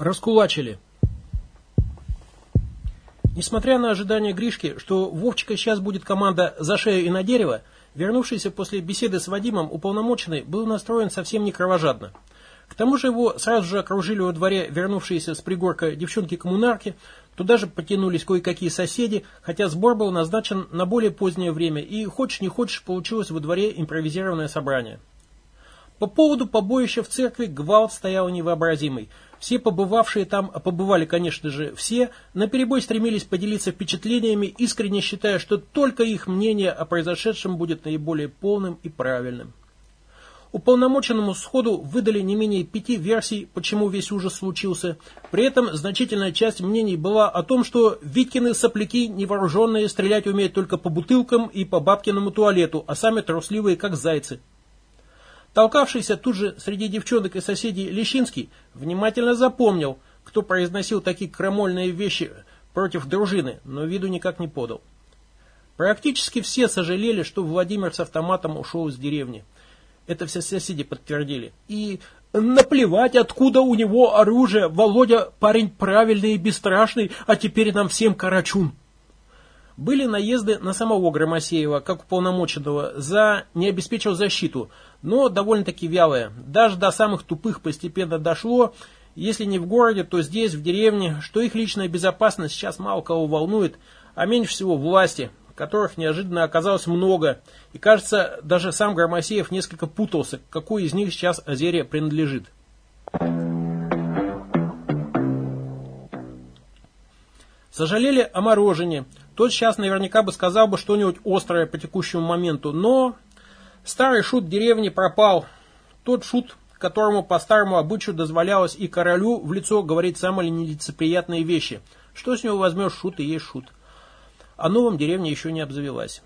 Раскулачили. Несмотря на ожидание Гришки, что Вовчика сейчас будет команда «за шею и на дерево», вернувшийся после беседы с Вадимом уполномоченный был настроен совсем не кровожадно. К тому же его сразу же окружили во дворе вернувшиеся с пригорка девчонки-коммунарки, туда же потянулись кое-какие соседи, хотя сбор был назначен на более позднее время, и хочешь не хочешь получилось во дворе импровизированное собрание. По поводу побоища в церкви гвалт стоял невообразимый. Все побывавшие там, а побывали, конечно же, все, наперебой стремились поделиться впечатлениями, искренне считая, что только их мнение о произошедшем будет наиболее полным и правильным. Уполномоченному сходу выдали не менее пяти версий, почему весь ужас случился. При этом значительная часть мнений была о том, что Виткины сопляки невооруженные стрелять умеют только по бутылкам и по бабкиному туалету, а сами трусливые, как зайцы. Толкавшийся тут же среди девчонок и соседей Лещинский внимательно запомнил, кто произносил такие крамольные вещи против дружины, но виду никак не подал. Практически все сожалели, что Владимир с автоматом ушел из деревни. Это все соседи подтвердили. И наплевать, откуда у него оружие. Володя парень правильный и бесстрашный, а теперь нам всем карачун. Были наезды на самого Громосеева, как уполномоченного, за не обеспечил защиту, но довольно-таки вялые. Даже до самых тупых постепенно дошло, если не в городе, то здесь, в деревне, что их личная безопасность сейчас мало кого волнует, а меньше всего власти, которых неожиданно оказалось много. И кажется, даже сам Громосеев несколько путался, какой из них сейчас Азерия принадлежит. Сожалели о морожене. Тот сейчас наверняка бы сказал бы что-нибудь острое по текущему моменту, но старый шут деревни пропал. Тот шут, которому по старому обычаю дозволялось и королю в лицо говорить самые нелицеприятные вещи. Что с него возьмешь, шут и есть шут. А новом деревня еще не обзавелась.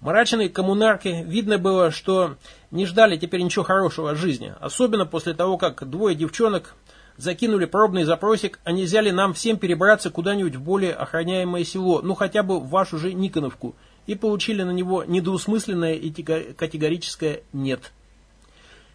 Мрачные коммунарки, видно было, что не ждали теперь ничего хорошего от жизни. Особенно после того, как двое девчонок закинули пробный запросик, а нельзя ли нам всем перебраться куда-нибудь в более охраняемое село, ну хотя бы в вашу же Никоновку, и получили на него недоусмысленное и категорическое «нет».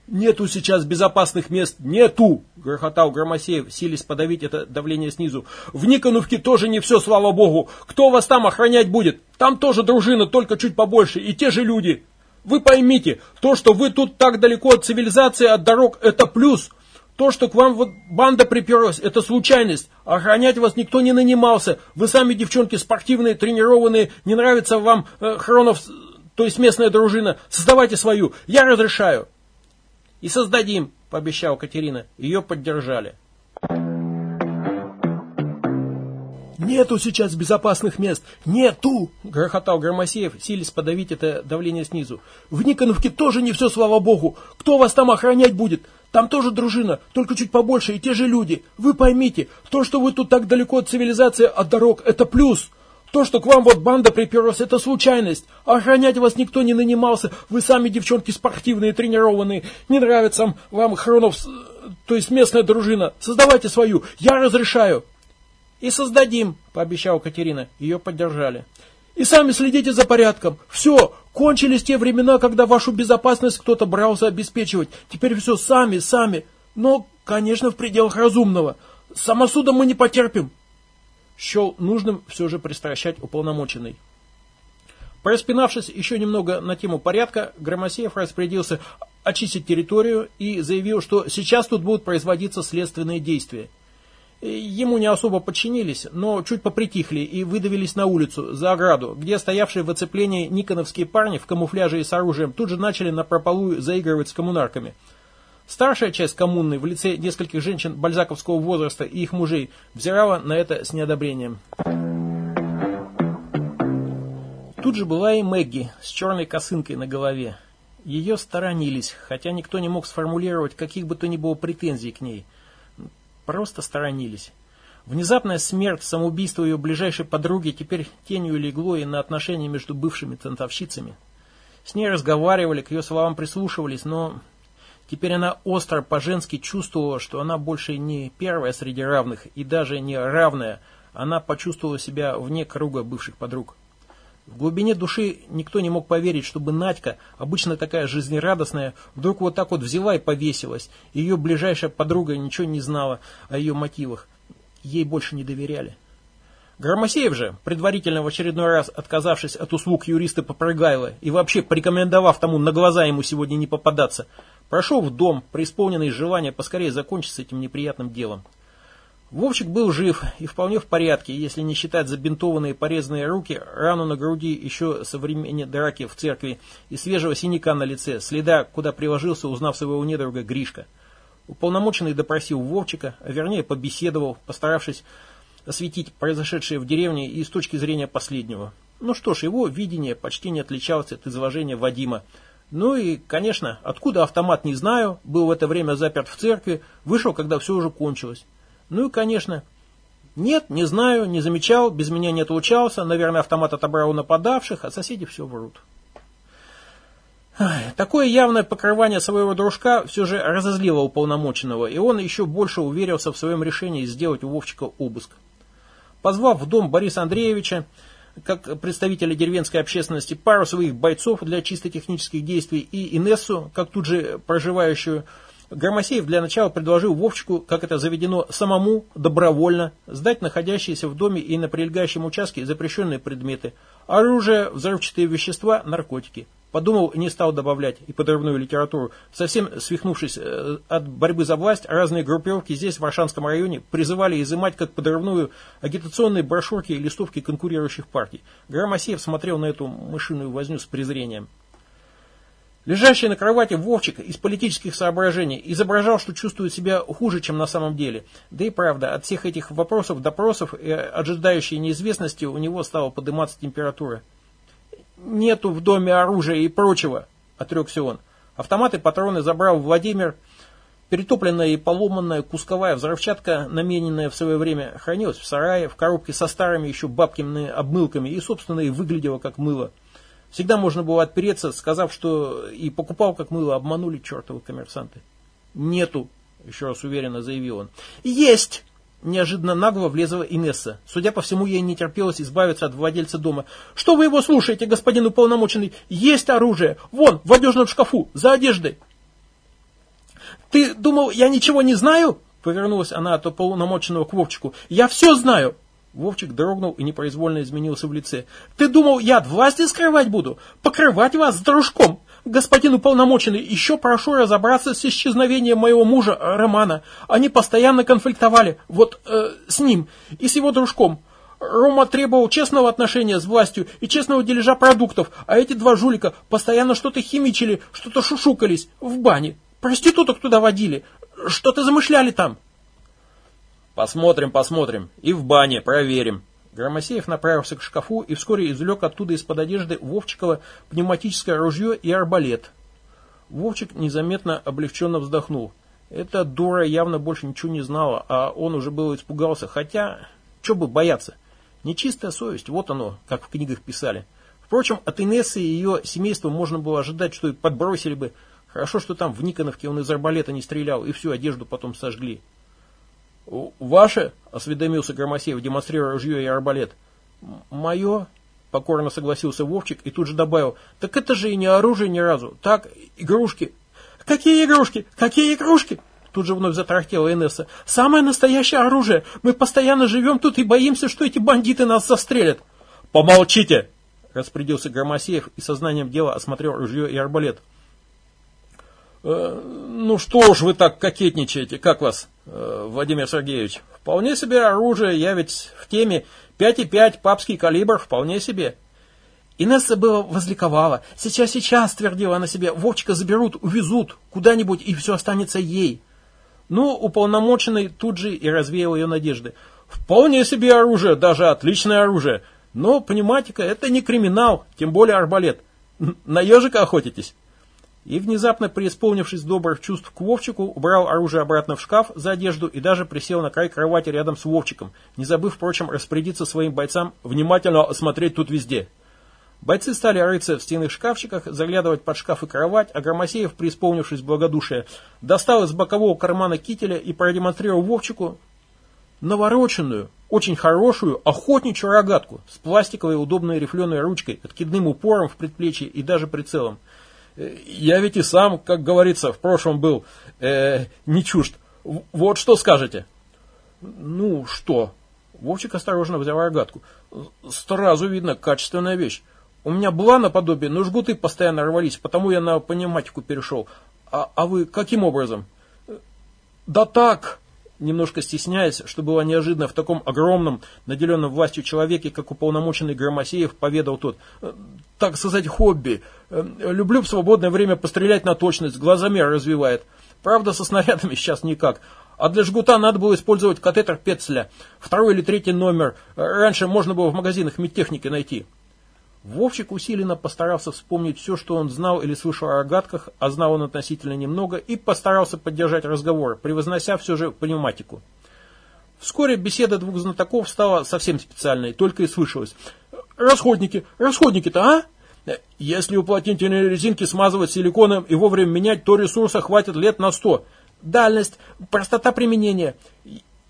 «Нету сейчас безопасных мест, нету!» — грохотал Громосеев, силясь подавить это давление снизу. «В Никоновке тоже не все, слава богу! Кто вас там охранять будет? Там тоже дружина, только чуть побольше, и те же люди!» Вы поймите, то, что вы тут так далеко от цивилизации, от дорог, это плюс. То, что к вам вот банда приперлась, это случайность. Охранять вас никто не нанимался. Вы сами, девчонки, спортивные, тренированные. Не нравится вам э, Хронов, то есть местная дружина. Создавайте свою. Я разрешаю. И создадим, пообещала Катерина. Ее поддержали. «Нету сейчас безопасных мест! Нету!» — грохотал Громосеев, силясь подавить это давление снизу. «В Никоновке тоже не все, слава богу! Кто вас там охранять будет? Там тоже дружина, только чуть побольше, и те же люди. Вы поймите, то, что вы тут так далеко от цивилизации, от дорог, это плюс. То, что к вам вот банда приперлась, это случайность. Охранять вас никто не нанимался. Вы сами, девчонки, спортивные, тренированные. Не нравится вам Хронов, то есть местная дружина. Создавайте свою. Я разрешаю. И создадим, пообещала Катерина. Ее поддержали. И сами следите за порядком. Все, кончились те времена, когда вашу безопасность кто-то брался обеспечивать. Теперь все сами, сами. Но, конечно, в пределах разумного. Самосудом мы не потерпим. Счел нужным все же пристращать уполномоченный. Пораспинавшись еще немного на тему порядка, Громосеев распорядился очистить территорию и заявил, что сейчас тут будут производиться следственные действия. Ему не особо подчинились, но чуть попритихли и выдавились на улицу, за ограду, где стоявшие в оцеплении никоновские парни в камуфляже и с оружием тут же начали на прополую заигрывать с коммунарками. Старшая часть коммуны в лице нескольких женщин бальзаковского возраста и их мужей взирала на это с неодобрением. Тут же была и Мэгги с черной косынкой на голове. Ее сторонились, хотя никто не мог сформулировать каких бы то ни было претензий к ней – Просто сторонились. Внезапная смерть, самоубийство ее ближайшей подруги теперь тенью легло и на отношения между бывшими танцовщицами. С ней разговаривали, к ее словам прислушивались, но теперь она остро по-женски чувствовала, что она больше не первая среди равных и даже не равная. Она почувствовала себя вне круга бывших подруг. В глубине души никто не мог поверить, чтобы Надька, обычно такая жизнерадостная, вдруг вот так вот взяла и повесилась. Ее ближайшая подруга ничего не знала о ее мотивах. Ей больше не доверяли. Громосеев же, предварительно в очередной раз отказавшись от услуг юриста Попрыгайло и вообще порекомендовав тому на глаза ему сегодня не попадаться, прошел в дом, преисполненный желания поскорее закончить с этим неприятным делом. Вовчик был жив и вполне в порядке, если не считать забинтованные порезанные руки, рану на груди еще со времени драки в церкви и свежего синяка на лице, следа, куда приложился, узнав своего недруга Гришка. Уполномоченный допросил Вовчика, а вернее побеседовал, постаравшись осветить произошедшее в деревне и с точки зрения последнего. Ну что ж, его видение почти не отличалось от изложения Вадима. Ну и, конечно, откуда автомат не знаю, был в это время заперт в церкви, вышел, когда все уже кончилось. Ну и, конечно, нет, не знаю, не замечал, без меня не отлучался, наверное, автомат отобрал у нападавших, а соседи все врут. Такое явное покрывание своего дружка все же разозлило уполномоченного, и он еще больше уверился в своем решении сделать у Вовчика обыск. Позвав в дом Бориса Андреевича, как представителя деревенской общественности, пару своих бойцов для чисто технических действий и Инессу, как тут же проживающую Громосеев для начала предложил Вовчику, как это заведено, самому, добровольно, сдать находящиеся в доме и на прилегающем участке запрещенные предметы, оружие, взрывчатые вещества, наркотики. Подумал не стал добавлять и подрывную литературу. Совсем свихнувшись э, от борьбы за власть, разные группировки здесь, в Аршанском районе, призывали изымать как подрывную агитационные брошюрки и листовки конкурирующих партий. Громосеев смотрел на эту мышиную возню с презрением. Лежащий на кровати Вовчик из политических соображений изображал, что чувствует себя хуже, чем на самом деле. Да и правда, от всех этих вопросов, допросов и ожидающей неизвестности у него стала подниматься температура. «Нету в доме оружия и прочего», — отрекся он. Автоматы, патроны забрал Владимир. Перетопленная и поломанная кусковая взрывчатка, намененная в свое время, хранилась в сарае, в коробке со старыми еще бабкиными обмылками и, собственно, и выглядела как мыло. Всегда можно было отпереться, сказав, что и покупал как мыло, обманули чертовы коммерсанты. Нету, еще раз уверенно заявил он. Есть! Неожиданно нагло влезла Инесса. Судя по всему, ей не терпелось избавиться от владельца дома. «Что вы его слушаете, господин уполномоченный? Есть оружие! Вон, в одежном шкафу, за одеждой!» «Ты думал, я ничего не знаю?» Повернулась она от уполномоченного к Вовчику. «Я все знаю! Вовчик дрогнул и непроизвольно изменился в лице. «Ты думал, я от власти скрывать буду? Покрывать вас с дружком? Господин уполномоченный, еще прошу разобраться с исчезновением моего мужа Романа. Они постоянно конфликтовали, вот э, с ним и с его дружком. Рома требовал честного отношения с властью и честного дележа продуктов, а эти два жулика постоянно что-то химичили, что-то шушукались в бане. Проституток туда водили, что-то замышляли там». Посмотрим, посмотрим. И в бане проверим. Громосеев направился к шкафу и вскоре извлек оттуда из-под одежды Вовчикова пневматическое ружье и арбалет. Вовчик незаметно облегченно вздохнул. Эта дура явно больше ничего не знала, а он уже был испугался. Хотя, что бы бояться? Нечистая совесть, вот оно, как в книгах писали. Впрочем, от Инессы и ее семейства можно было ожидать, что и подбросили бы. Хорошо, что там в Никоновке он из арбалета не стрелял и всю одежду потом сожгли. «Ваше?» – осведомился Громосеев, демонстрируя ружье и арбалет. «Мое?» – покорно согласился Вовчик и тут же добавил. «Так это же и не оружие ни разу. Так, игрушки». «Какие игрушки? Какие игрушки?» Тут же вновь затрахтела Инесса. «Самое настоящее оружие. Мы постоянно живем тут и боимся, что эти бандиты нас застрелят». «Помолчите!» – распорядился Громосеев и сознанием дела осмотрел ружье и арбалет. Э, «Ну что ж вы так кокетничаете, как вас, Владимир Сергеевич? Вполне себе оружие, я ведь в теме 5,5 папский калибр, вполне себе». Инесса была возликовала. «Сейчас, сейчас», твердила она себе, «Вовчика заберут, увезут куда-нибудь, и все останется ей». Ну, уполномоченный тут же и развеял ее надежды. «Вполне себе оружие, даже отличное оружие. Но, понимаете-ка, это не криминал, тем более арбалет. На ежика охотитесь?» И, внезапно преисполнившись добрых чувств к Вовчику, убрал оружие обратно в шкаф за одежду и даже присел на край кровати рядом с Вовчиком, не забыв, впрочем, распорядиться своим бойцам внимательно осмотреть тут везде. Бойцы стали рыться в стенных шкафчиках, заглядывать под шкаф и кровать, а Громосеев, преисполнившись благодушия, достал из бокового кармана кителя и продемонстрировал Вовчику навороченную, очень хорошую охотничью рогатку с пластиковой удобной рифленой ручкой, откидным упором в предплечье и даже прицелом. Я ведь и сам, как говорится, в прошлом был э, не чужд. Вот что скажете? Ну, что? Вовчик осторожно взял рогатку. Сразу видно, качественная вещь. У меня была наподобие, но жгуты постоянно рвались, потому я на пневматику перешел. А, а вы каким образом? Да так, немножко стесняясь, что было неожиданно в таком огромном, наделенном властью человеке, как уполномоченный Громосеев, поведал тот. Так сказать, хобби. Люблю в свободное время пострелять на точность, глазомер развивает. Правда, со снарядами сейчас никак. А для жгута надо было использовать катетер Пецля. Второй или третий номер. Раньше можно было в магазинах медтехники найти. Вовчик усиленно постарался вспомнить все, что он знал или слышал о рогатках, а знал он относительно немного, и постарался поддержать разговор, превознося все же пневматику. Вскоре беседа двух знатоков стала совсем специальной, только и слышалось. «Расходники! Расходники-то, а?» Если уплотнительные резинки смазывать силиконом и вовремя менять, то ресурса хватит лет на сто. Дальность, простота применения.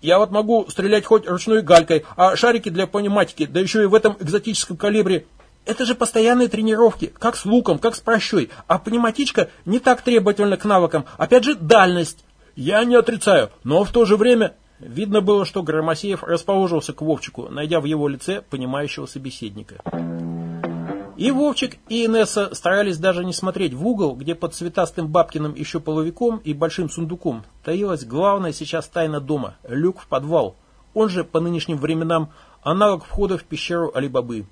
Я вот могу стрелять хоть ручной галькой, а шарики для пневматики, да еще и в этом экзотическом калибре это же постоянные тренировки, как с луком, как с прощой. А пневматичка не так требовательна к навыкам. Опять же, дальность. Я не отрицаю, но в то же время... Видно было, что Громосеев расположился к Вовчику, найдя в его лице понимающего собеседника. И Вовчик, и Инесса старались даже не смотреть в угол, где под цветастым бабкиным еще половиком и большим сундуком таилась главная сейчас тайна дома – люк в подвал. Он же, по нынешним временам, аналог входа в пещеру Алибабы.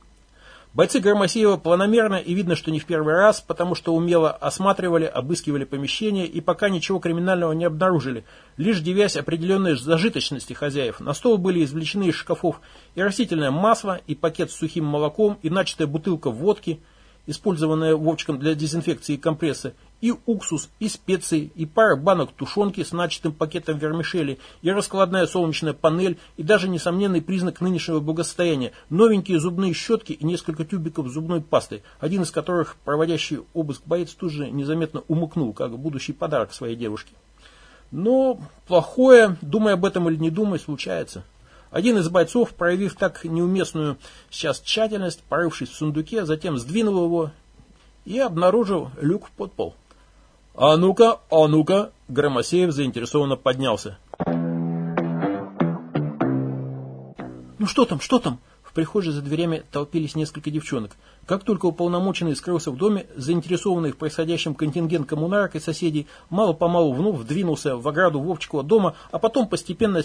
Бойцы Громосеева планомерно и видно, что не в первый раз, потому что умело осматривали, обыскивали помещения и пока ничего криминального не обнаружили, лишь девясь определенной зажиточности хозяев. На стол были извлечены из шкафов и растительное масло, и пакет с сухим молоком, и начатая бутылка водки – использованная Вовчиком для дезинфекции компресса, и уксус, и специи, и пара банок тушенки с начатым пакетом вермишели, и раскладная солнечная панель, и даже несомненный признак нынешнего благосостояния – новенькие зубные щетки и несколько тюбиков зубной пасты, один из которых проводящий обыск боец тут же незаметно умыкнул, как будущий подарок своей девушке. Но плохое, думая об этом или не думая, случается. Один из бойцов, проявив так неуместную сейчас тщательность, порывшись в сундуке, затем сдвинул его и обнаружил люк под пол. «А ну-ка, а ну-ка!» Громосеев заинтересованно поднялся. «Ну что там, что там?» прихожей за дверями толпились несколько девчонок. Как только уполномоченный скрылся в доме, заинтересованный в происходящем контингент коммунарок и соседей мало-помалу вновь вдвинулся в ограду Вовчикова дома, а потом постепенно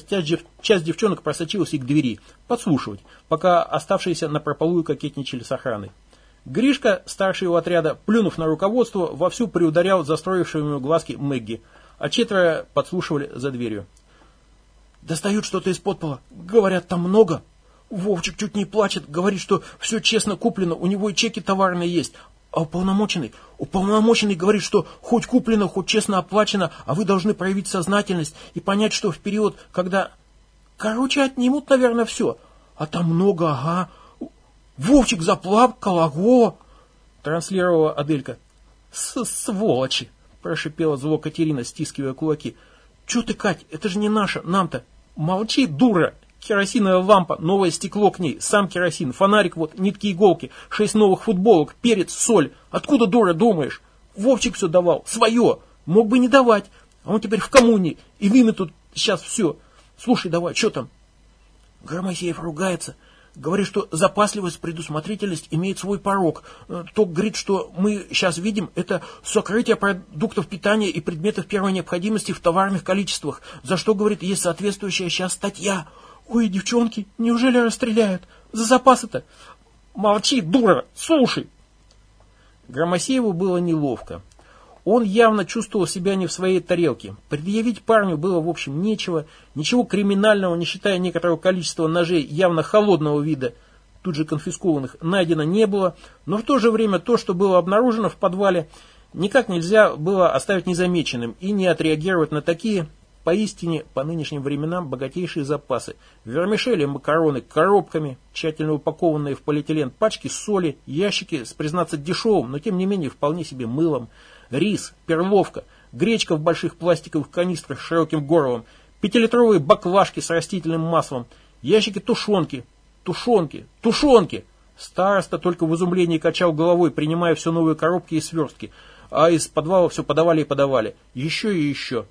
часть девчонок просочилась и к двери, подслушивать, пока оставшиеся на прополую кокетничали с охраной. Гришка, старший его отряда, плюнув на руководство, вовсю приударял застроившими глазки Мэгги, а четверо подслушивали за дверью. «Достают что-то из подпола. Говорят, там много», Вовчик чуть не плачет, говорит, что все честно куплено, у него и чеки товарные есть. А уполномоченный? Уполномоченный говорит, что хоть куплено, хоть честно оплачено, а вы должны проявить сознательность и понять, что в период, когда... Короче, отнимут, наверное, все. А там много, ага. Вовчик заплакал, ого! Транслировала Аделька. Сволочи! Прошипела зло Катерина, стискивая кулаки. Че ты, Кать, это же не наше, нам-то. Молчи, дура! Керосиновая лампа, новое стекло к ней, сам керосин, фонарик вот, нитки иголки, шесть новых футболок, перец, соль. Откуда, дура, думаешь? Вовчик все давал, свое. Мог бы не давать. А он теперь в коммуне, и вымя тут сейчас все. Слушай, давай, что там? Громосеев ругается. Говорит, что запасливость, предусмотрительность имеет свой порог. Э, Ток говорит, что мы сейчас видим, это сокрытие продуктов питания и предметов первой необходимости в товарных количествах, за что, говорит, есть соответствующая сейчас статья. «Ой, девчонки, неужели расстреляют? За запасы-то!» «Молчи, дура! Слушай!» Громосееву было неловко. Он явно чувствовал себя не в своей тарелке. Предъявить парню было, в общем, нечего. Ничего криминального, не считая некоторого количества ножей явно холодного вида, тут же конфискованных, найдено не было. Но в то же время то, что было обнаружено в подвале, никак нельзя было оставить незамеченным и не отреагировать на такие Поистине, по нынешним временам, богатейшие запасы. Вермишели, макароны коробками, тщательно упакованные в полиэтилен пачки соли, ящики с, признаться, дешевым, но тем не менее вполне себе мылом, рис, перловка, гречка в больших пластиковых канистрах с широким горлом, пятилитровые баклажки с растительным маслом Ящики тушенки, тушенки, тушенки. Староста только в изумлении качал головой, принимая все новые коробки и свертки, а из подвала все подавали и подавали. Еще и еще.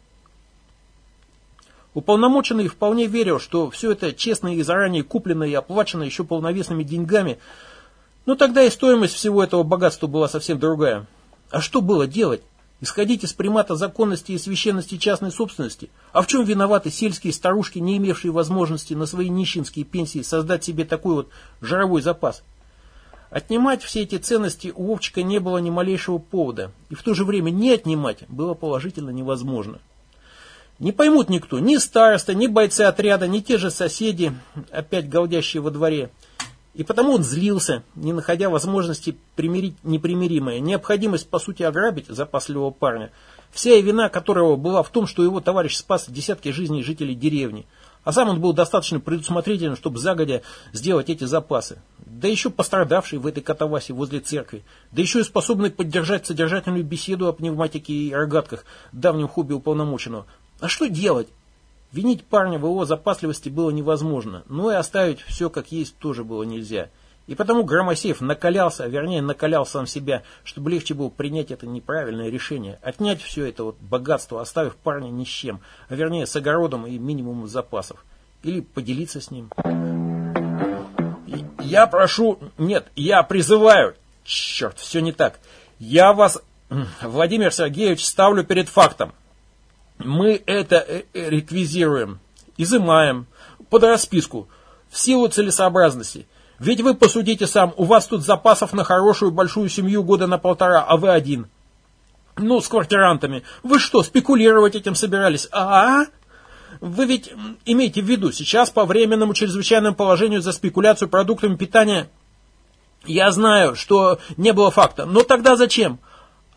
Уполномоченный вполне верил, что все это честно и заранее куплено и оплачено еще полновесными деньгами, но тогда и стоимость всего этого богатства была совсем другая. А что было делать? Исходить из примата законности и священности частной собственности? А в чем виноваты сельские старушки, не имевшие возможности на свои нищенские пенсии создать себе такой вот жировой запас? Отнимать все эти ценности у Вовчика не было ни малейшего повода, и в то же время не отнимать было положительно невозможно. Не поймут никто, ни староста, ни бойцы отряда, ни те же соседи, опять голдящие во дворе – и потому он злился, не находя возможности примирить непримиримое. Необходимость, по сути, ограбить запасливого парня, вся вина которого была в том, что его товарищ спас десятки жизней жителей деревни. А сам он был достаточно предусмотрительным, чтобы загодя сделать эти запасы. Да еще пострадавший в этой катавасе возле церкви. Да еще и способный поддержать содержательную беседу о пневматике и рогатках, давнем хобби уполномоченного. А что делать? Винить парня в его запасливости было невозможно, но и оставить все как есть тоже было нельзя. И потому Громосеев накалялся, вернее накалял сам себя, чтобы легче было принять это неправильное решение. Отнять все это вот богатство, оставив парня ни с чем, а вернее с огородом и минимумом запасов. Или поделиться с ним. Я прошу... Нет, я призываю... Черт, все не так. Я вас, Владимир Сергеевич, ставлю перед фактом мы это э, э, реквизируем, изымаем под расписку в силу целесообразности. Ведь вы посудите сам, у вас тут запасов на хорошую большую семью года на полтора, а вы один. Ну, с квартирантами. Вы что, спекулировать этим собирались? А, -а, -а? Вы ведь имейте в виду, сейчас по временному чрезвычайному положению за спекуляцию продуктами питания я знаю, что не было факта. Но тогда зачем?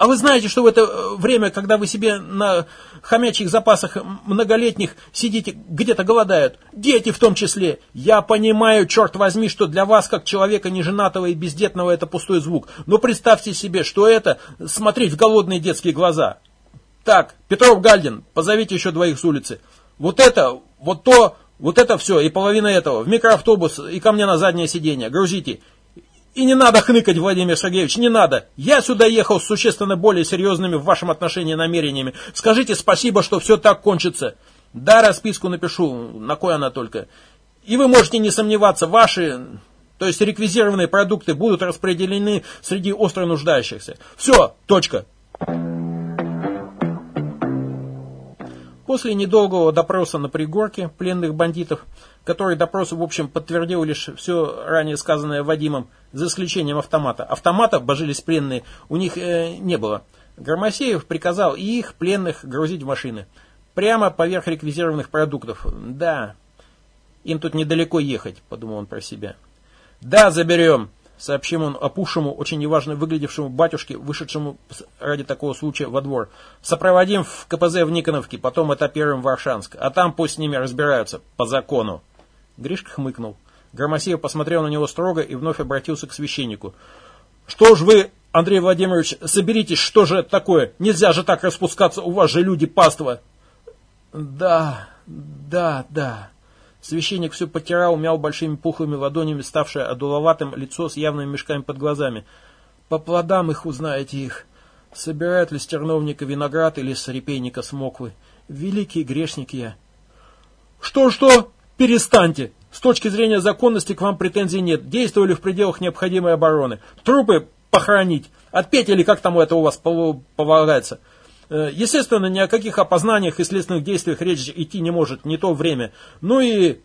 А вы знаете, что в это э, время, когда вы себе на хомячьих запасах многолетних сидите, где-то голодают, дети в том числе, я понимаю, черт возьми, что для вас, как человека неженатого и бездетного, это пустой звук. Но представьте себе, что это смотреть в голодные детские глаза. Так, Петров Гальдин, позовите еще двоих с улицы. Вот это, вот то, вот это все, и половина этого, в микроавтобус и ко мне на заднее сиденье, грузите. И не надо хныкать, Владимир Сергеевич, не надо. Я сюда ехал с существенно более серьезными в вашем отношении намерениями. Скажите спасибо, что все так кончится. Да, расписку напишу, на кой она только. И вы можете не сомневаться, ваши, то есть реквизированные продукты будут распределены среди остро нуждающихся. Все, точка. После недолгого допроса на пригорке пленных бандитов, который допрос, в общем, подтвердил лишь все ранее сказанное Вадимом, за исключением автомата. Автомата, божились пленные, у них э, не было. Громосеев приказал и их, пленных, грузить в машины. Прямо поверх реквизированных продуктов. Да, им тут недалеко ехать, подумал он про себя. Да, заберем сообщим он опухшему, очень неважно выглядевшему батюшке, вышедшему ради такого случая во двор. Сопроводим в КПЗ в Никоновке, потом этапируем в Варшанск, а там пусть с ними разбираются, по закону. Гришка хмыкнул. Громосеев посмотрел на него строго и вновь обратился к священнику. «Что ж вы, Андрей Владимирович, соберитесь, что же это такое? Нельзя же так распускаться, у вас же люди паства!» «Да, да, да», Священник все потирал, мял большими пухлыми ладонями, ставшее одуловатым лицо с явными мешками под глазами. По плодам их узнаете их. Собирают ли с терновника виноград или с репейника смоквы. Великий грешник я. Что-что? Перестаньте! С точки зрения законности к вам претензий нет. Действовали в пределах необходимой обороны. Трупы похоронить. Отпеть или как там это у вас полагается. Э, естественно, ни о каких опознаниях и следственных действиях речь идти не может, не то время. Ну и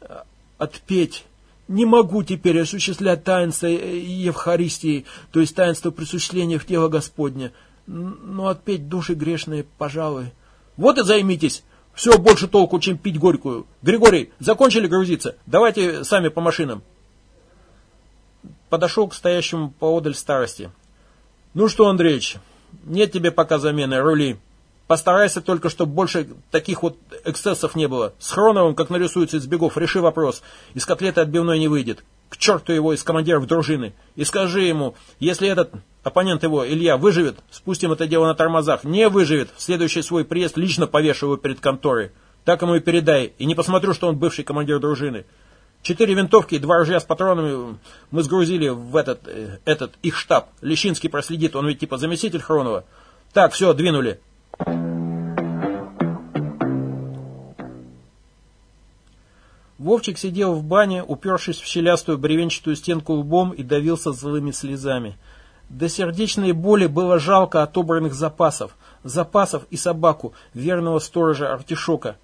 э, отпеть. Не могу теперь осуществлять таинство Евхаристии, то есть таинство присуществления в тело Господне. Но отпеть души грешные, пожалуй. Вот и займитесь. Все больше толку, чем пить горькую. Григорий, закончили грузиться? Давайте сами по машинам. Подошел к стоящему поодаль старости. Ну что, Андреевич, нет тебе пока замены, рули. Постарайся только, чтобы больше таких вот эксцессов не было. С Хроновым, как нарисуется из бегов, реши вопрос. Из котлеты отбивной не выйдет. К черту его из командиров дружины. И скажи ему, если этот оппонент его, Илья, выживет, спустим это дело на тормозах. Не выживет, в следующий свой приезд лично повешу его перед конторой. Так ему и передай. И не посмотрю, что он бывший командир дружины. Четыре винтовки и два ружья с патронами мы сгрузили в этот, э, этот их штаб. Лещинский проследит, он ведь типа заместитель Хронова. Так, все, двинули. Вовчик сидел в бане, упершись в щелястую бревенчатую стенку лбом и давился злыми слезами. До сердечной боли было жалко отобранных запасов. Запасов и собаку, верного сторожа Артишока.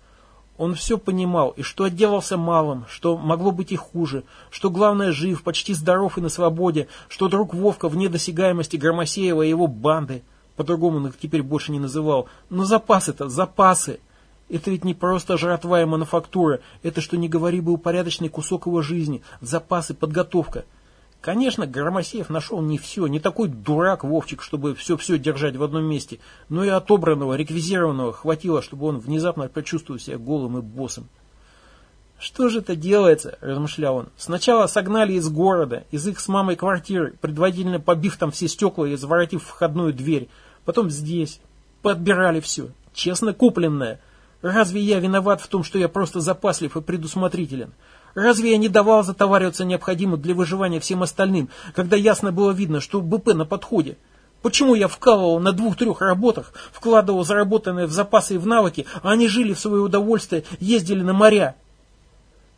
Он все понимал, и что отделался малым, что могло быть и хуже, что главное жив, почти здоров и на свободе, что друг Вовка вне досягаемости Громосеева и его банды, по-другому он их теперь больше не называл, но запасы-то, запасы. Это ведь не просто жратва и мануфактура, это, что не говори, был порядочный кусок его жизни, запасы, подготовка. Конечно, Громосеев нашел не все, не такой дурак Вовчик, чтобы все-все держать в одном месте, но и отобранного, реквизированного хватило, чтобы он внезапно почувствовал себя голым и боссом. «Что же это делается?» – размышлял он. «Сначала согнали из города, из их с мамой квартиры, предварительно побив там все стекла и заворотив входную дверь. Потом здесь. Подбирали все. Честно купленное. Разве я виноват в том, что я просто запаслив и предусмотрителен? Разве я не давал затовариваться необходимым для выживания всем остальным, когда ясно было видно, что БП на подходе? Почему я вкалывал на двух-трех работах, вкладывал заработанные в запасы и в навыки, а они жили в свое удовольствие, ездили на моря?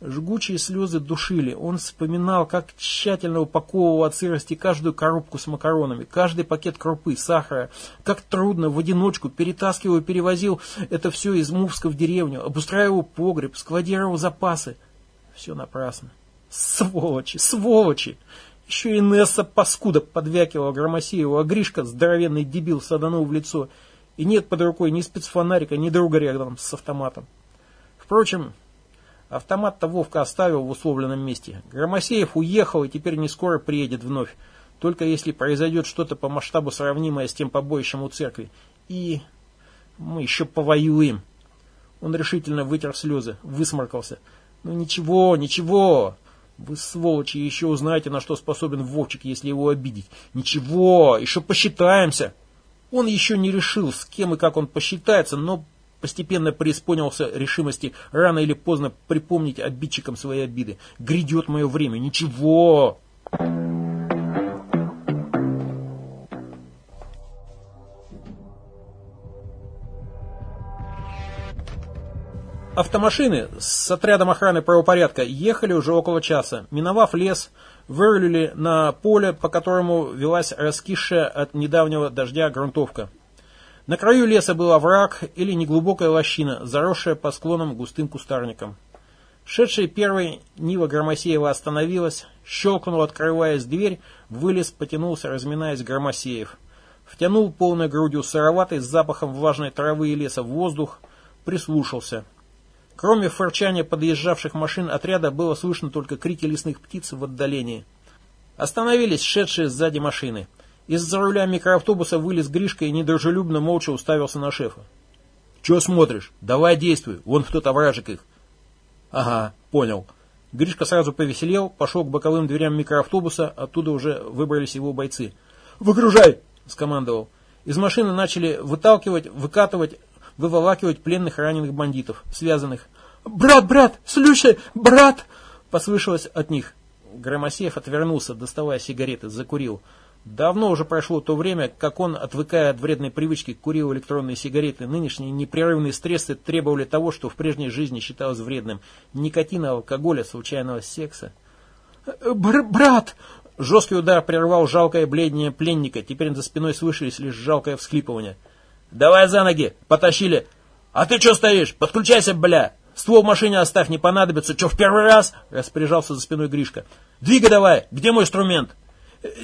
Жгучие слезы душили. Он вспоминал, как тщательно упаковывал от сырости каждую коробку с макаронами, каждый пакет крупы, сахара, как трудно в одиночку перетаскивал и перевозил это все из Мувска в деревню, обустраивал погреб, складировал запасы. Все напрасно. Сволочи, сволочи! Еще и Несса паскуда подвякивала Громосееву, а Гришка, здоровенный дебил, саданул в лицо. И нет под рукой ни спецфонарика, ни друга рядом с автоматом. Впрочем, автомат-то Вовка оставил в условленном месте. Громосеев уехал и теперь не скоро приедет вновь. Только если произойдет что-то по масштабу сравнимое с тем побоищем у церкви. И мы еще повоюем. Он решительно вытер слезы, высморкался. Ну ничего, ничего. Вы, сволочи, еще узнаете, на что способен Вовчик, если его обидеть. Ничего, еще посчитаемся. Он еще не решил, с кем и как он посчитается, но постепенно преисполнился решимости рано или поздно припомнить обидчикам свои обиды. Грядет мое время, ничего. Автомашины с отрядом охраны правопорядка ехали уже около часа. Миновав лес, вырулили на поле, по которому велась раскисшая от недавнего дождя грунтовка. На краю леса был овраг или неглубокая лощина, заросшая по склонам густым кустарником. Шедшая первой Нива Громосеева остановилась, щелкнул, открываясь дверь, вылез, потянулся, разминаясь Громосеев. Втянул полной грудью сыроватый с запахом влажной травы и леса в воздух, прислушался – Кроме фырчания подъезжавших машин отряда было слышно только крики лесных птиц в отдалении. Остановились шедшие сзади машины. Из-за руля микроавтобуса вылез Гришка и недружелюбно молча уставился на шефа. «Че смотришь? Давай действуй, вон кто-то вражек их». «Ага, понял». Гришка сразу повеселел, пошел к боковым дверям микроавтобуса, оттуда уже выбрались его бойцы. «Выгружай!» – скомандовал. Из машины начали выталкивать, выкатывать выволакивать пленных раненых бандитов, связанных. «Брат, брат! Слушай, брат!» Послышалось от них. Громосеев отвернулся, доставая сигареты, закурил. Давно уже прошло то время, как он, отвыкая от вредной привычки, курил электронные сигареты. Нынешние непрерывные стрессы требовали того, что в прежней жизни считалось вредным. Никотина, алкоголя, случайного секса. Бр «Брат!» Жесткий удар прервал жалкое бледнее пленника. Теперь за спиной слышались лишь жалкое всхлипывание. Давай за ноги, потащили. А ты что стоишь? Подключайся, бля. Ствол в машине оставь, не понадобится. Что, в первый раз? Распоряжался за спиной Гришка. Двигай давай, где мой инструмент?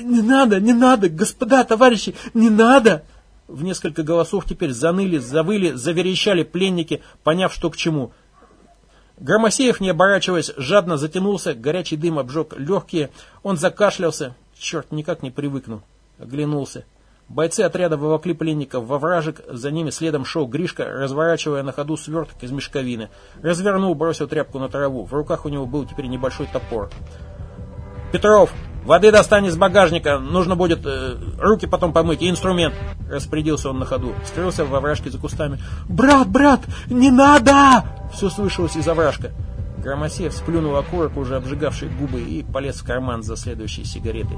Не надо, не надо, господа, товарищи, не надо. В несколько голосов теперь заныли, завыли, заверещали пленники, поняв, что к чему. Громосеев, не оборачиваясь, жадно затянулся, горячий дым обжег легкие, он закашлялся. Черт, никак не привыкну. Оглянулся. Бойцы отряда вывокли пленников во вражек, за ними следом шел Гришка, разворачивая на ходу сверток из мешковины. Развернул, бросил тряпку на траву. В руках у него был теперь небольшой топор. «Петров, воды достань из багажника, нужно будет э, руки потом помыть и инструмент», распорядился он на ходу. Скрылся во вражке за кустами. «Брат, брат, не надо!» Все слышалось из овражка. Громосеев сплюнул окурок, уже обжигавший губы, и полез в карман за следующей сигаретой.